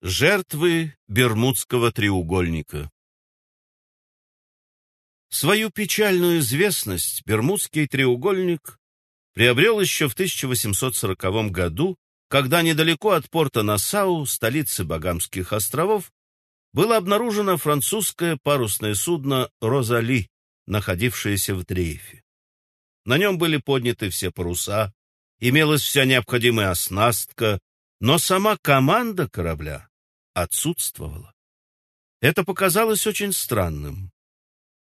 Жертвы Бермудского треугольника Свою печальную известность Бермудский треугольник приобрел еще в 1840 году, когда недалеко от порта Нассау, столицы Багамских островов, было обнаружено французское парусное судно «Розали», находившееся в дрейфе. На нем были подняты все паруса, имелась вся необходимая оснастка, но сама команда корабля отсутствовала. Это показалось очень странным.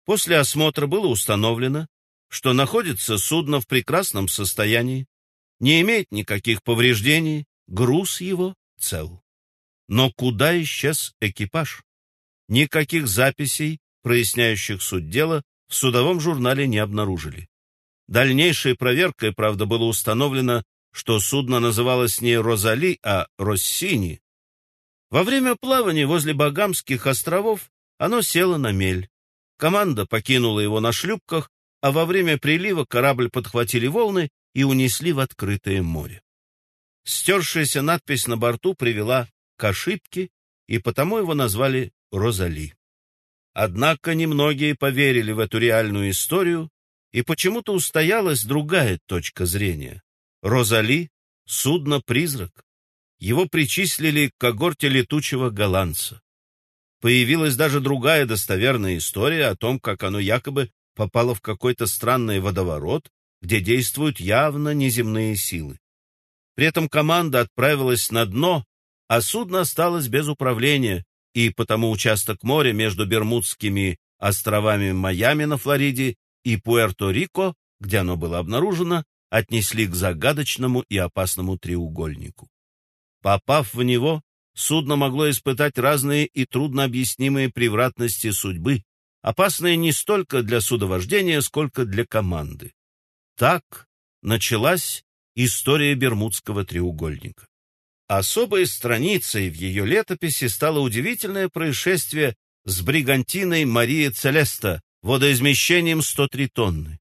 После осмотра было установлено, что находится судно в прекрасном состоянии, не имеет никаких повреждений, груз его цел. Но куда исчез экипаж? Никаких записей, проясняющих суть дела, в судовом журнале не обнаружили. Дальнейшей проверкой, правда, было установлено, что судно называлось не «Розали», а «Россини», во время плавания возле Багамских островов оно село на мель. Команда покинула его на шлюпках, а во время прилива корабль подхватили волны и унесли в открытое море. Стершаяся надпись на борту привела к ошибке, и потому его назвали Розали. Однако немногие поверили в эту реальную историю, и почему-то устоялась другая точка зрения. Розали — судно-призрак его причислили к когорте летучего голландца. Появилась даже другая достоверная история о том, как оно якобы попало в какой-то странный водоворот, где действуют явно неземные силы. При этом команда отправилась на дно, а судно осталось без управления, и потому участок моря между Бермудскими островами Майами на Флориде и Пуэрто-Рико, где оно было обнаружено, отнесли к загадочному и опасному треугольнику. Попав в него, судно могло испытать разные и труднообъяснимые превратности судьбы, опасные не столько для судовождения, сколько для команды. Так началась история Бермудского треугольника. Особой страницей в ее летописи стало удивительное происшествие с бригантиной Мария Целеста водоизмещением 103 тонны.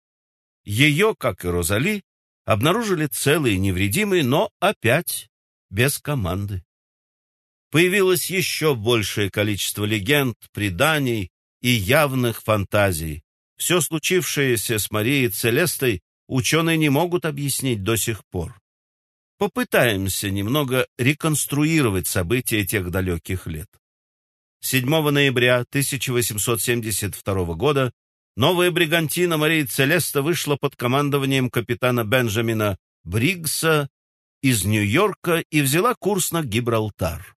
Ее, как и Розали, обнаружили целые невредимые, но опять без команды. Появилось еще большее количество легенд, преданий и явных фантазий. Все случившееся с Марией Целестой ученые не могут объяснить до сих пор. Попытаемся немного реконструировать события тех далеких лет. 7 ноября 1872 года новая бригантина Мария Целеста вышла под командованием капитана Бенджамина Бригса из Нью-Йорка и взяла курс на Гибралтар.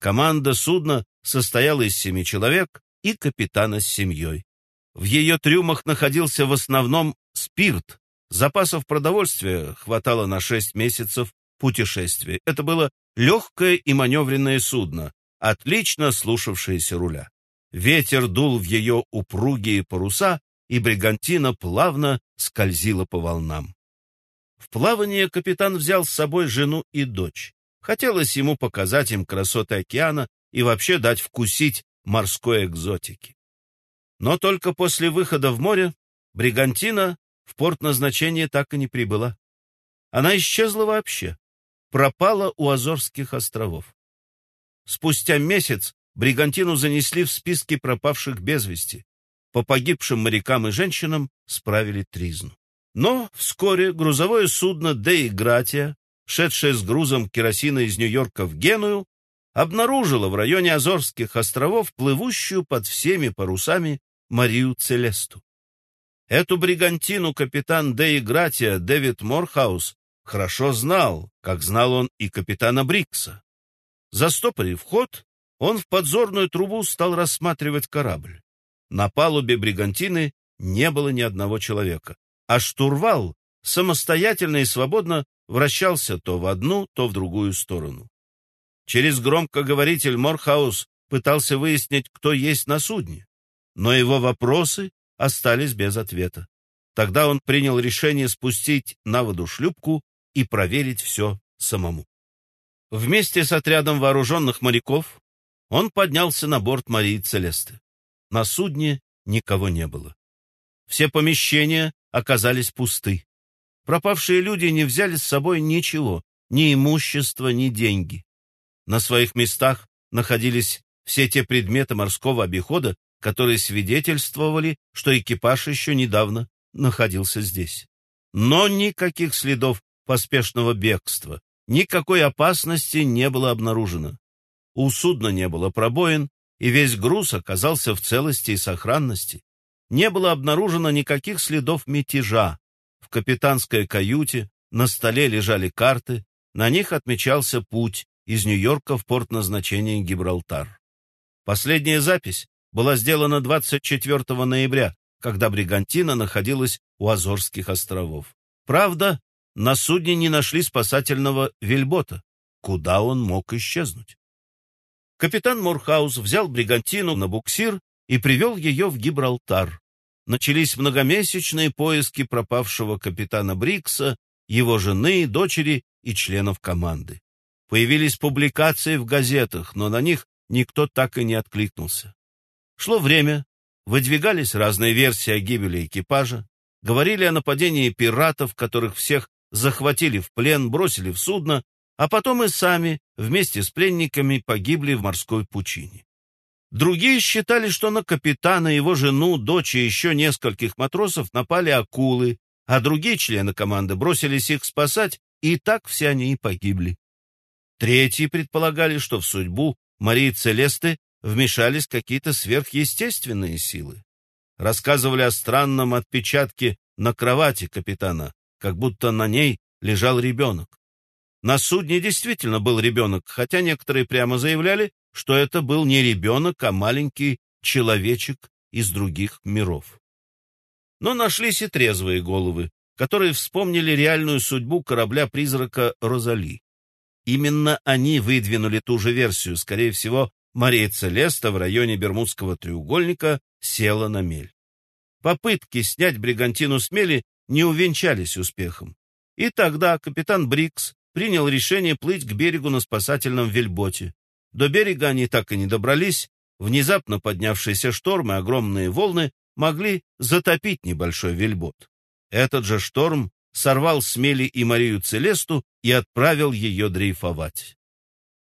Команда судна состояла из семи человек и капитана с семьей. В ее трюмах находился в основном спирт. Запасов продовольствия хватало на шесть месяцев путешествия. Это было легкое и маневренное судно, отлично слушавшееся руля. Ветер дул в ее упругие паруса, и бригантина плавно скользила по волнам. В плавание капитан взял с собой жену и дочь. Хотелось ему показать им красоты океана и вообще дать вкусить морской экзотики. Но только после выхода в море Бригантина в порт назначения так и не прибыла. Она исчезла вообще, пропала у Азорских островов. Спустя месяц Бригантину занесли в списки пропавших без вести. По погибшим морякам и женщинам справили тризну. Но вскоре грузовое судно «Деи Гратия», шедшее с грузом керосина из Нью-Йорка в Геную, обнаружило в районе Азорских островов плывущую под всеми парусами Марию Целесту. Эту бригантину капитан Деи Гратия Дэвид Морхаус хорошо знал, как знал он и капитана Брикса. Застопорив ход, он в подзорную трубу стал рассматривать корабль. На палубе бригантины не было ни одного человека а штурвал самостоятельно и свободно вращался то в одну, то в другую сторону. Через громкоговоритель Морхаус пытался выяснить, кто есть на судне, но его вопросы остались без ответа. Тогда он принял решение спустить на воду шлюпку и проверить все самому. Вместе с отрядом вооруженных моряков он поднялся на борт Марии Целесты. На судне никого не было. Все помещения оказались пусты. Пропавшие люди не взяли с собой ничего, ни имущества, ни деньги. На своих местах находились все те предметы морского обихода, которые свидетельствовали, что экипаж еще недавно находился здесь. Но никаких следов поспешного бегства, никакой опасности не было обнаружено. У судна не было пробоин, и весь груз оказался в целости и сохранности. Не было обнаружено никаких следов мятежа. В капитанской каюте на столе лежали карты, на них отмечался путь из Нью-Йорка в порт назначения Гибралтар. Последняя запись была сделана 24 ноября, когда Бригантина находилась у Азорских островов. Правда, на судне не нашли спасательного вельбота. Куда он мог исчезнуть? Капитан Мурхаус взял Бригантину на буксир и привел ее в Гибралтар. Начались многомесячные поиски пропавшего капитана Брикса, его жены, дочери и членов команды. Появились публикации в газетах, но на них никто так и не откликнулся. Шло время, выдвигались разные версии о гибели экипажа, говорили о нападении пиратов, которых всех захватили в плен, бросили в судно, а потом и сами вместе с пленниками погибли в морской пучине. Другие считали, что на капитана, его жену, дочь и еще нескольких матросов напали акулы, а другие члены команды бросились их спасать, и так все они и погибли. Третьи предполагали, что в судьбу Марии Целесты вмешались какие-то сверхъестественные силы. Рассказывали о странном отпечатке на кровати капитана, как будто на ней лежал ребенок. На судне действительно был ребенок, хотя некоторые прямо заявляли, что это был не ребенок, а маленький человечек из других миров. Но нашлись и трезвые головы, которые вспомнили реальную судьбу корабля-призрака «Розали». Именно они выдвинули ту же версию, скорее всего, Мария Целеста в районе Бермудского треугольника села на мель. Попытки снять бригантину с мели не увенчались успехом. И тогда капитан Брикс принял решение плыть к берегу на спасательном вельботе. До берега они так и не добрались, внезапно поднявшиеся шторм и огромные волны могли затопить небольшой вельбот. Этот же шторм сорвал с мели и Марию Целесту и отправил ее дрейфовать.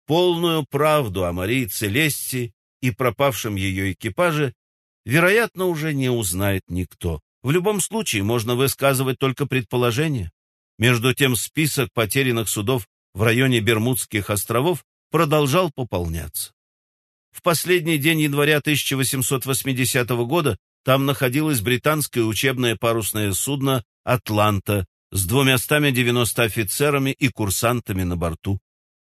Полную правду о Марии Целесте и пропавшем ее экипаже, вероятно, уже не узнает никто. В любом случае можно высказывать только предположения. Между тем список потерянных судов в районе Бермудских островов продолжал пополняться. В последний день января 1880 года там находилось британское учебное парусное судно «Атланта» с 290 офицерами и курсантами на борту.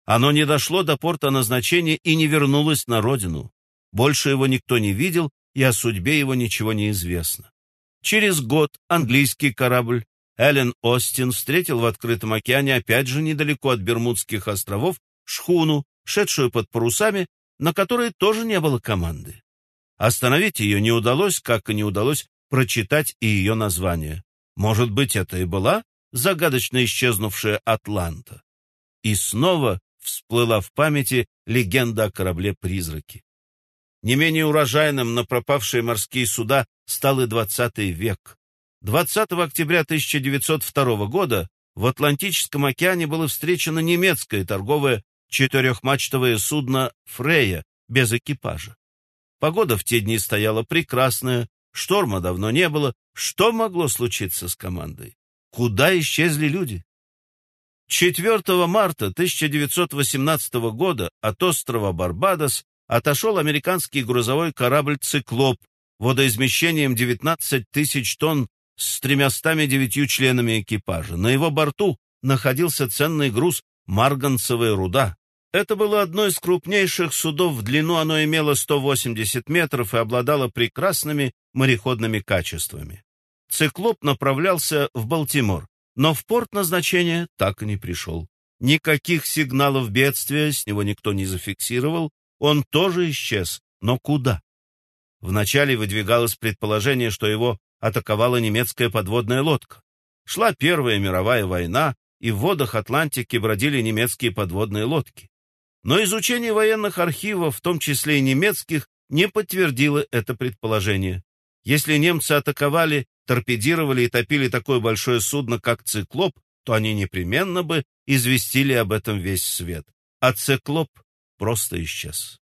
Оно не дошло до порта назначения и не вернулось на родину. Больше его никто не видел, и о судьбе его ничего не известно. Через год английский корабль Эллен Остин встретил в открытом океане, опять же недалеко от Бермудских островов, шхуну, шедшую под парусами, на которой тоже не было команды. Остановить ее не удалось, как и не удалось прочитать и ее название. Может быть, это и была загадочно исчезнувшая Атланта. И снова всплыла в памяти легенда о корабле-призраке. Не менее урожайным на пропавшие морские суда стал и XX век. 20 октября 1902 года в Атлантическом океане было встречено немецкое торговое четырехмачтовое судно «Фрея» без экипажа. Погода в те дни стояла прекрасная, шторма давно не было. Что могло случиться с командой? Куда исчезли люди? 4 марта 1918 года от острова Барбадос отошел американский грузовой корабль «Циклоп» водоизмещением 19 тысяч тонн с тремястами девятью членами экипажа. На его борту находился ценный груз марганцевая руда. Это было одно из крупнейших судов, в длину оно имело 180 метров и обладало прекрасными мореходными качествами. Циклоп направлялся в Балтимор, но в порт назначения так и не пришел. Никаких сигналов бедствия с него никто не зафиксировал, он тоже исчез, но куда? Вначале выдвигалось предположение, что его атаковала немецкая подводная лодка. Шла Первая мировая война, и в водах Атлантики бродили немецкие подводные лодки. Но изучение военных архивов, в том числе и немецких, не подтвердило это предположение. Если немцы атаковали, торпедировали и топили такое большое судно, как «Циклоп», то они непременно бы известили об этом весь свет. А «Циклоп» просто исчез.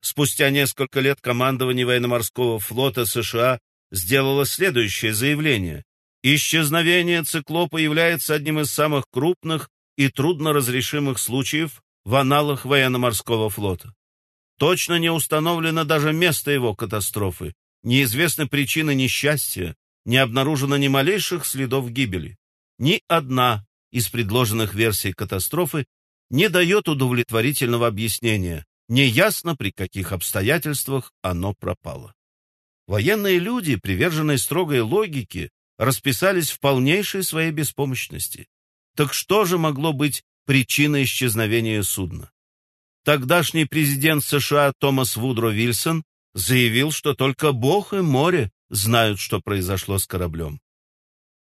Спустя несколько лет командование военно-морского флота США сделало следующее заявление. Исчезновение циклопа является одним из самых крупных и трудноразрешимых случаев в аналах военно-морского флота. Точно не установлено даже место его катастрофы, неизвестны причины несчастья, не обнаружено ни малейших следов гибели. Ни одна из предложенных версий катастрофы не дает удовлетворительного объяснения, неясно при каких обстоятельствах оно пропало. Военные люди, приверженные строгой логике, расписались в полнейшей своей беспомощности. Так что же могло быть причиной исчезновения судна? Тогдашний президент США Томас Вудро Вильсон заявил, что только Бог и море знают, что произошло с кораблем.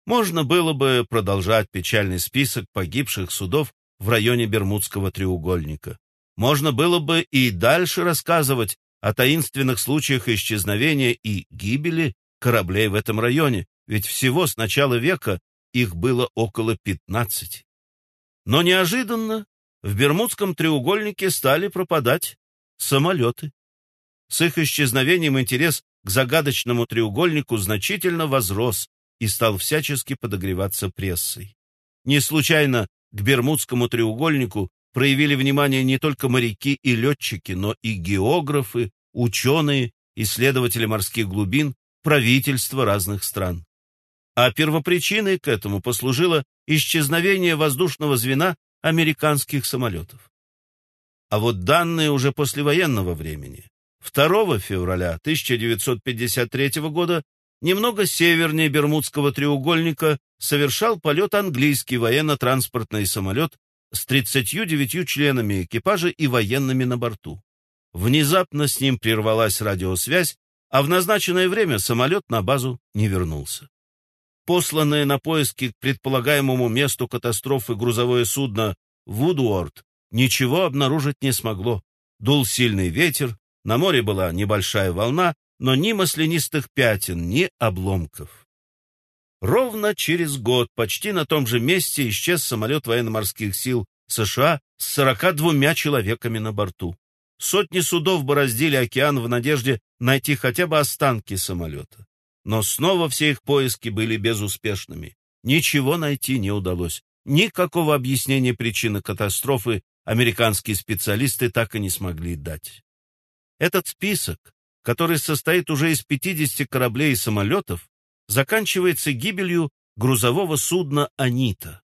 Можно было бы продолжать печальный список погибших судов в районе Бермудского треугольника. Можно было бы и дальше рассказывать о таинственных случаях исчезновения и гибели кораблей в этом районе, ведь всего с начала века их было около 15. Но неожиданно в Бермудском треугольнике стали пропадать самолеты. С их исчезновением интерес к загадочному треугольнику значительно возрос и стал всячески подогреваться прессой. Не случайно к Бермудскому треугольнику проявили внимание не только моряки и летчики, но и географы, ученые, исследователи морских глубин, правительства разных стран. А первопричиной к этому послужило исчезновение воздушного звена американских самолетов. А вот данные уже послевоенного времени. 2 февраля 1953 года немного севернее Бермудского треугольника совершал полет английский военно-транспортный самолет с 39 членами экипажа и военными на борту. Внезапно с ним прервалась радиосвязь, а в назначенное время самолет на базу не вернулся. Посланное на поиски к предполагаемому месту катастрофы грузовое судно «Вудуорд» ничего обнаружить не смогло. Дул сильный ветер, на море была небольшая волна, но ни маслянистых пятен, ни обломков. Ровно через год почти на том же месте исчез самолет военно-морских сил США с 42 человеками на борту. Сотни судов бороздили океан в надежде найти хотя бы останки самолета. Но снова все их поиски были безуспешными. Ничего найти не удалось. Никакого объяснения причины катастрофы американские специалисты так и не смогли дать. Этот список, который состоит уже из 50 кораблей и самолетов, заканчивается гибелью грузового судна «Анита».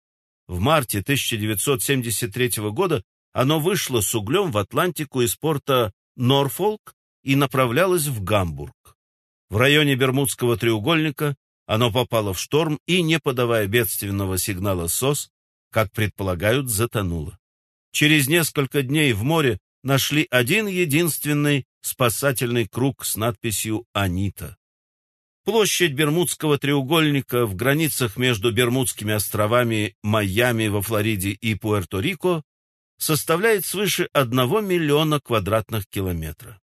В марте 1973 года оно вышло с углем в Атлантику из порта Норфолк и направлялось в Гамбург. В районе Бермудского треугольника оно попало в шторм и, не подавая бедственного сигнала СОС, как предполагают, затонуло. Через несколько дней в море нашли один единственный спасательный круг с надписью «Анита». Площадь Бермудского треугольника в границах между Бермудскими островами Майами во Флориде и Пуэрто-Рико составляет свыше 1 миллиона квадратных километров.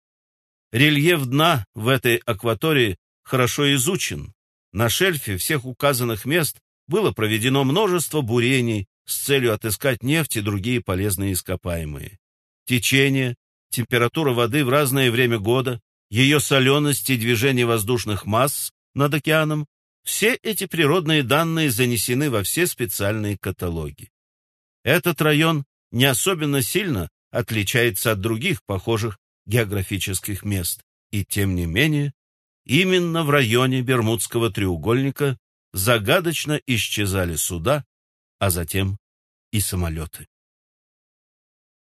Рельеф дна в этой акватории хорошо изучен. На шельфе всех указанных мест было проведено множество бурений с целью отыскать нефть и другие полезные ископаемые. Течение, температура воды в разное время года, ее соленость и движение воздушных масс над океаном – все эти природные данные занесены во все специальные каталоги. Этот район не особенно сильно отличается от других похожих географических мест, и тем не менее, именно в районе Бермудского треугольника загадочно исчезали суда, а затем и самолеты.